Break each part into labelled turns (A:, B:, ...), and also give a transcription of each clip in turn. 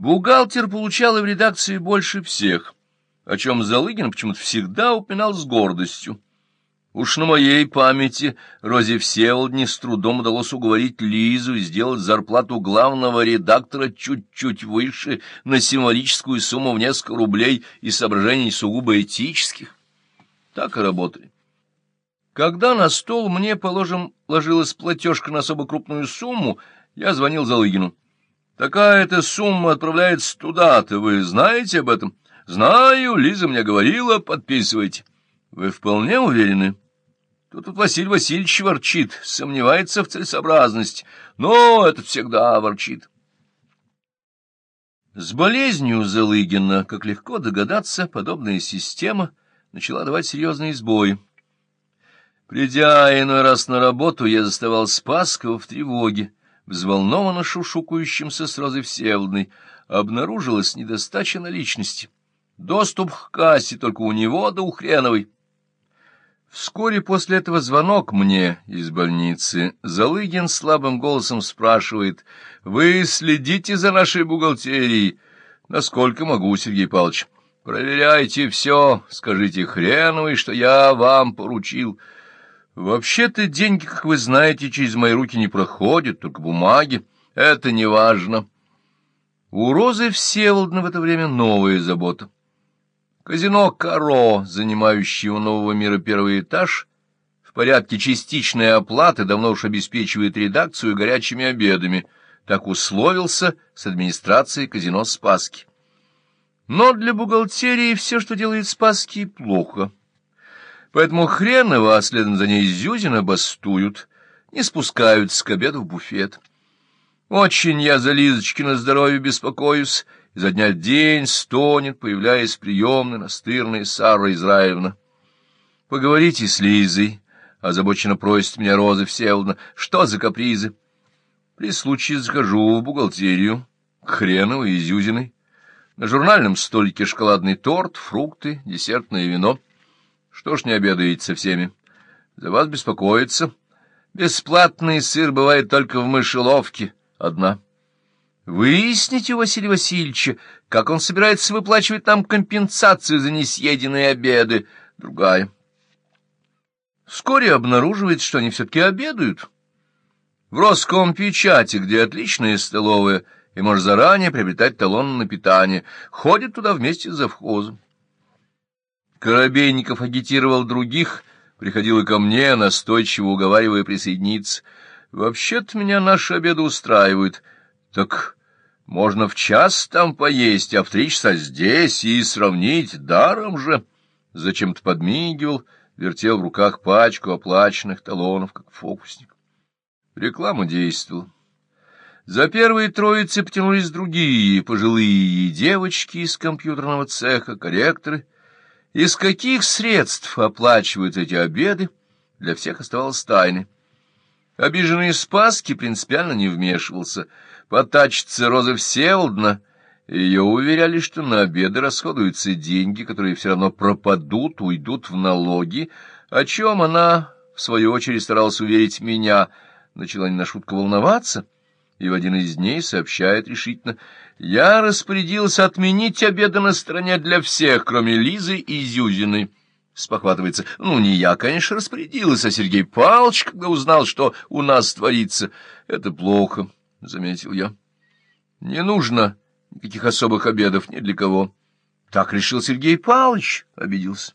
A: Бухгалтер получал в редакции больше всех, о чем Залыгин почему-то всегда упоминал с гордостью. Уж на моей памяти Розе Всеволодне с трудом удалось уговорить Лизу сделать зарплату главного редактора чуть-чуть выше на символическую сумму в несколько рублей и соображений сугубо этических. Так и работали. Когда на стол мне, положим, ложилась платежка на особо крупную сумму, я звонил Залыгину. Такая-то сумма отправляется туда-то, вы знаете об этом? Знаю, Лиза мне говорила, подписывайте. Вы вполне уверены? Тут вот Василий Васильевич ворчит, сомневается в целесообразности, но это всегда ворчит. С болезнью Залыгина, как легко догадаться, подобная система начала давать серьезные сбои. Придя иной раз на работу, я заставал Спаскова в тревоге, взволнованно шушукающимся с Розой Всеволодной, обнаружилась недостача наличности. Доступ к кассе только у него да у Хреновой. Вскоре после этого звонок мне из больницы. Залыгин слабым голосом спрашивает, «Вы следите за нашей бухгалтерией?» «Насколько могу, Сергей Павлович». «Проверяйте все, скажите Хреновой, что я вам поручил». «Вообще-то деньги, как вы знаете, через мои руки не проходят, только бумаги. Это не важно». У Розы Всеволодна в это время новая забота. Казино «Каро», занимающее у нового мира первый этаж, в порядке частичной оплаты давно уж обеспечивает редакцию горячими обедами. Так условился с администрацией казино «Спаски». Но для бухгалтерии все, что делает Спаски, плохо. Поэтому Хренова, а следом за ней Зюзина, бастуют, не спускаются к обеду в буфет. Очень я за Лизочкино здоровье беспокоюсь, изо дня в день стонет, появляясь приемная, настырная Сара Израилевна. Поговорите с Лизой, озабоченно просит меня Роза Всеволодна, что за капризы? При случае захожу в бухгалтерию, к Хреновой и Зюзиной. На журнальном столике шоколадный торт, фрукты, десертное вино. Что ж не обедаете со всеми? За вас беспокоиться. Бесплатный сыр бывает только в мышеловке. Одна. Выясните у Василия Васильевича, как он собирается выплачивать нам компенсацию за несъеденные обеды. Другая. Вскоре обнаруживается, что они все-таки обедают. В Роскомпечати, где отличная столовая, и может заранее приобретать талон на питание, ходит туда вместе с завхозом. Коробейников агитировал других, приходил и ко мне, настойчиво уговаривая присоединиться. Вообще-то меня наши обеды устраивают. Так можно в час там поесть, а в три часа здесь и сравнить даром же. Зачем-то подмигивал, вертел в руках пачку оплаченных талонов, как фокусник. Реклама действовала. За первые троицы потянулись другие, пожилые девочки из компьютерного цеха, корректоры. Из каких средств оплачивают эти обеды, для всех оставалось тайной. Обиженный Спаски принципиально не вмешивался — Потачится Роза Всеволодна, ее уверяли, что на обеды расходуются деньги, которые все равно пропадут, уйдут в налоги, о чем она, в свою очередь, старалась уверить меня, начала не на шутку волноваться, и в один из дней сообщает решительно, «Я распорядился отменить обеды на стороне для всех, кроме Лизы и Зюзиной». Спохватывается, «Ну, не я, конечно, распорядился, а Сергей Павлович, когда узнал, что у нас творится. Это плохо». — заметил я. — Не нужно никаких особых обедов ни для кого. Так решил Сергей Павлович, — обиделся.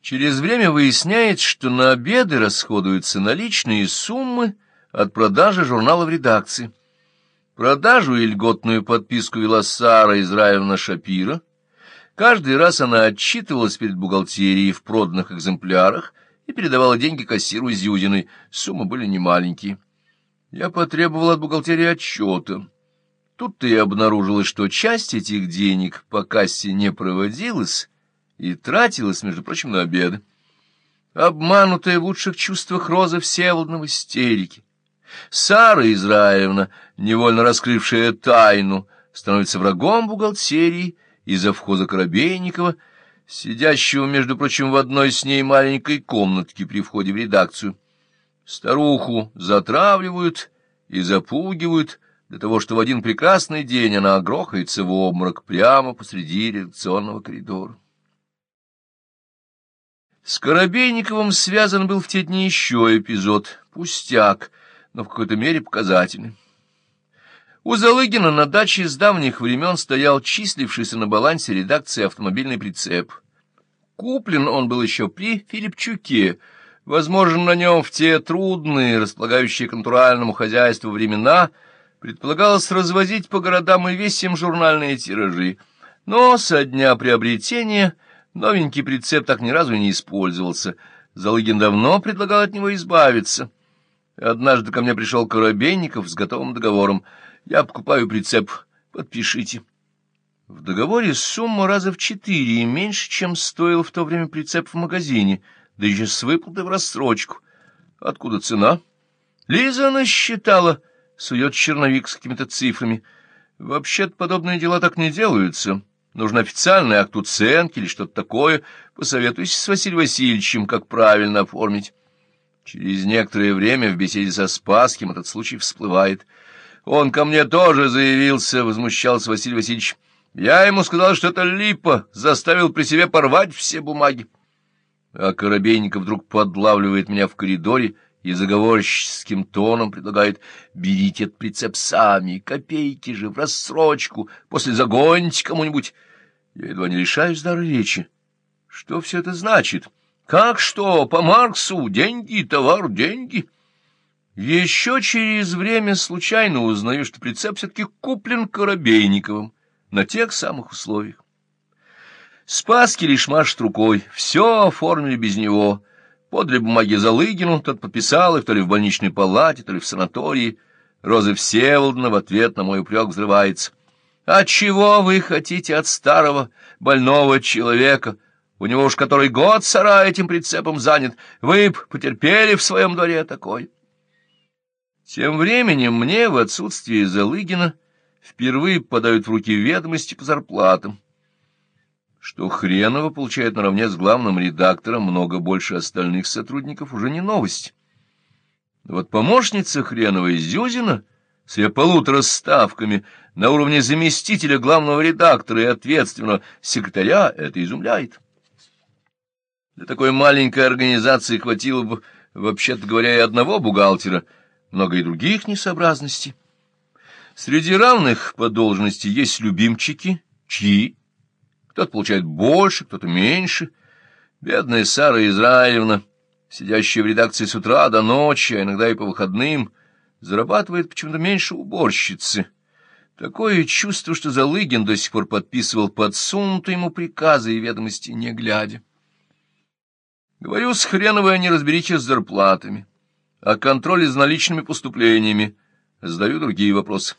A: Через время выясняется, что на обеды расходуются наличные суммы от продажи журнала в редакции. Продажу и льготную подписку вела Сара Израиловна Шапира. Каждый раз она отчитывалась перед бухгалтерией в проданных экземплярах и передавала деньги кассиру Зюзиной. Суммы были немаленькие. Я потребовал от бухгалтерии отчета. Тут-то и обнаружилось, что часть этих денег по кассе не проводилась и тратилась, между прочим, на обеды. Обманутая в лучших чувствах Роза Всеволодна в истерике. Сара Израевна, невольно раскрывшая тайну, становится врагом бухгалтерии и завхоза Коробейникова, сидящего, между прочим, в одной с ней маленькой комнатке при входе в редакцию. Старуху затравливают и запугивают, для того, что в один прекрасный день она грохается в обморок прямо посреди редакционного коридора. С Коробейниковым связан был в те дни еще эпизод, пустяк, но в какой-то мере показательный. У Залыгина на даче с давних времен стоял числившийся на балансе редакции автомобильный прицеп. Куплен он был еще при Филипчуке, возможно, на нем в те трудные, располагающие к натуральному хозяйству времена, предполагалось развозить по городам и весим журнальные тиражи, но со дня приобретения — Новенький прицеп так ни разу не использовался. Залыгин давно предлагал от него избавиться. Однажды ко мне пришел Коробейников с готовым договором. Я покупаю прицеп, подпишите. В договоре сумма раза в четыре меньше, чем стоил в то время прицеп в магазине, да еще с выплатой в рассрочку. Откуда цена? Лиза насчитала, сует черновик с какими-то цифрами. Вообще-то подобные дела так не делаются. Нужен официальный акт уценки или что-то такое. Посоветуйся с Василием Васильевичем, как правильно оформить. Через некоторое время в беседе со Спасским этот случай всплывает. Он ко мне тоже заявился, — возмущался Василий Васильевич. Я ему сказал, что это липа, заставил при себе порвать все бумаги. А Коробейников вдруг подлавливает меня в коридоре и заговорческим тоном предлагает «берите этот прицеп сами, копейки же, в рассрочку, после загоните кому-нибудь». Я едва не лишаюсь дара речи. Что все это значит? Как что? По Марксу? Деньги, товар, деньги. Еще через время случайно узнаю, что прицеп все-таки куплен Коробейниковым на тех самых условиях. Спаски лишь машет рукой. Все оформили без него. Подле бумаги Залыгину, тот подписал их то ли в больничной палате, то ли в санатории. Роза Всеволодна в ответ на мой упрек взрывается. А чего вы хотите от старого больного человека? У него уж который год сарай этим прицепом занят. Вы б потерпели в своем дворе такой. Тем временем мне в отсутствие Залыгина впервые подают в руки ведомости по зарплатам. Что Хренова получает наравне с главным редактором много больше остальных сотрудников уже не новость. Вот помощница Хренова Зюзина с ее полутора ставками на уровне заместителя главного редактора и ответственного секретаря это изумляет. Для такой маленькой организации хватило бы, вообще-то говоря, и одного бухгалтера, много и других несообразностей. Среди равных по должности есть любимчики, чьи кто-то получает больше, кто-то меньше. Бедная Сара Израилевна, сидящая в редакции с утра до ночи, а иногда и по выходным, зарабатывает почему-то меньше уборщицы. Такое чувство, что Залыгин до сих пор подписывал подсунутые ему приказы и ведомости, не глядя. Говорю с хреновой о неразберичии с зарплатами, о контроле за наличными поступлениями, задаю другие вопросы.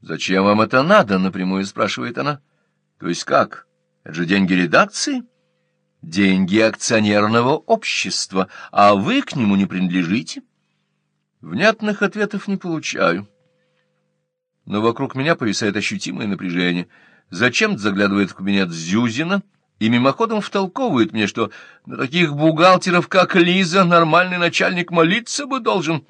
A: «Зачем вам это надо?» — напрямую спрашивает она. «То есть как? Это же деньги редакции?» «Деньги акционерного общества, а вы к нему не принадлежите?» Внятных ответов не получаю. Но вокруг меня повисает ощутимое напряжение. Зачем-то заглядывает в кабинет Зюзина и мимоходом втолковывает мне, что на таких бухгалтеров, как Лиза, нормальный начальник молиться бы должен.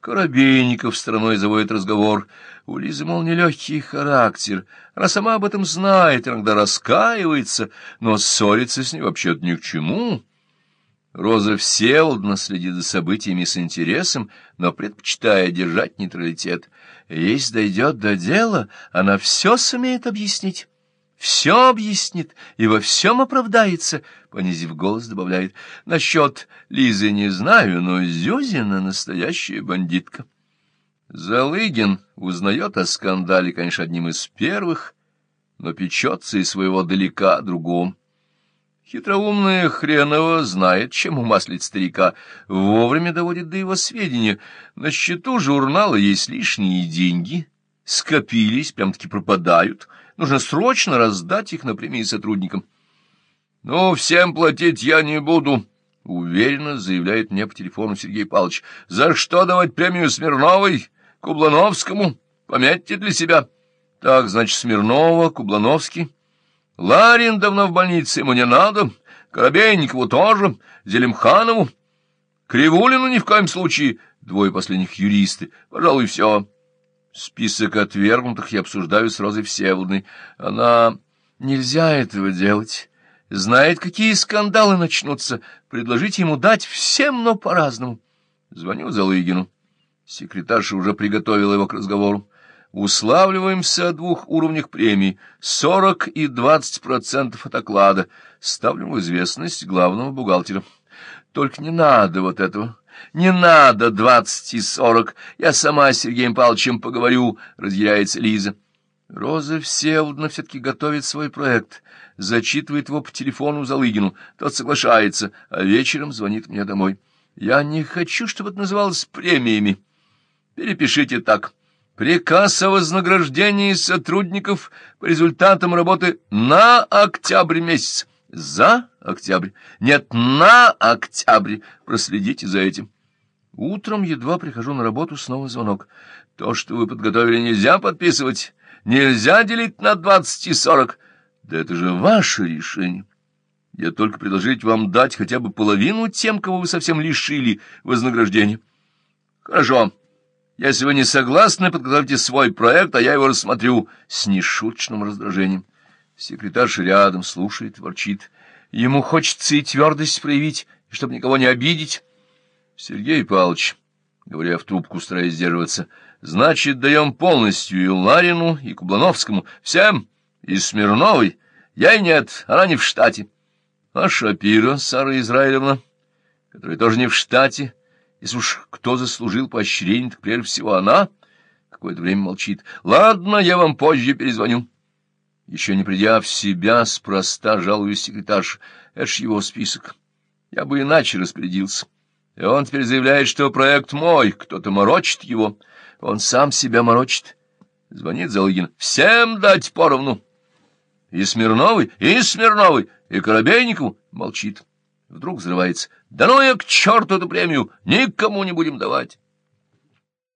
A: Коробейников стороной заводит разговор. У Лизы, мол, нелегкий характер. Она сама об этом знает, иногда раскаивается, но ссориться с ней вообще-то ни к чему. Роза Всеволодна следит за событиями с интересом, но предпочитая держать нейтралитет. Если дойдет до дела, она все сумеет объяснить. Все объяснит и во всем оправдается, — понизив голос, добавляет. Насчет Лизы не знаю, но Зюзина настоящая бандитка. Залыгин узнает о скандале, конечно, одним из первых, но печется из своего далека другом. Хитроумная Хренова знает, чем умаслить старика, вовремя доводит до его сведения. На счету журнала есть лишние деньги, скопились, прям-таки пропадают. Нужно срочно раздать их на премии сотрудникам. — Ну, всем платить я не буду, — уверенно заявляет мне по телефону Сергей Павлович. — За что давать премию Смирновой, Кублановскому? Пометьте для себя. Так, значит, Смирнова, Кублановский... Ларин давно в больнице, ему не надо. Коробейникову тоже, Зелимханову. Кривулину ни в коем случае. Двое последних юристы. Пожалуй, все. Список отвергнутых я обсуждаю с Розой Всеволодной. Она... Нельзя этого делать. Знает, какие скандалы начнутся. Предложите ему дать всем, но по-разному. Звоню Залыгину. Секретарша уже приготовила его к разговору. Уславливаемся о двух уровнях премии — сорок и двадцать процентов от оклада. Ставлю в известность главного бухгалтера. Только не надо вот этого. Не надо двадцать и сорок. Я сама с Сергеем Павловичем поговорю, — разъяряется Лиза. Роза Всеволодна все-таки готовит свой проект, зачитывает его по телефону Залыгину. Тот соглашается, а вечером звонит мне домой. Я не хочу, чтобы это называлось премиями. Перепишите так. Приказ о вознаграждении сотрудников по результатам работы на октябрь месяц. За октябрь. Нет, на октябрь. Проследите за этим. Утром едва прихожу на работу, снова звонок. То, что вы подготовили, нельзя подписывать. Нельзя делить на двадцать и сорок. Да это же ваше решение. Я только предложить вам дать хотя бы половину тем, кого вы совсем лишили вознаграждения. Хорошо. Если вы не согласны, подготовьте свой проект, а я его рассмотрю с нешуточным раздражением. Секретарша рядом слушает, ворчит. Ему хочется и твердость проявить, чтобы никого не обидеть. Сергей Павлович, говоря в трубку, стараясь сдерживаться, значит, даем полностью и Ларину, и Кублановскому, всем, и Смирновой. Я и нет, она не в штате. А Шапира, Сара Израилевна, которая тоже не в штате, если уж кто заслужил поощрение, так прежде всего она. Какое-то время молчит. Ладно, я вам позже перезвоню. Еще не придя в себя, спроста жалуюсь секретарш. Это ж его список. Я бы иначе распорядился. И он теперь заявляет, что проект мой, кто-то морочит его. Он сам себя морочит. Звонит Залыгин. Всем дать поровну. И Смирновый, и Смирновый, и Коробейникову молчит. Вдруг взрывается. Да ну я к черту эту премию! Никому не будем давать!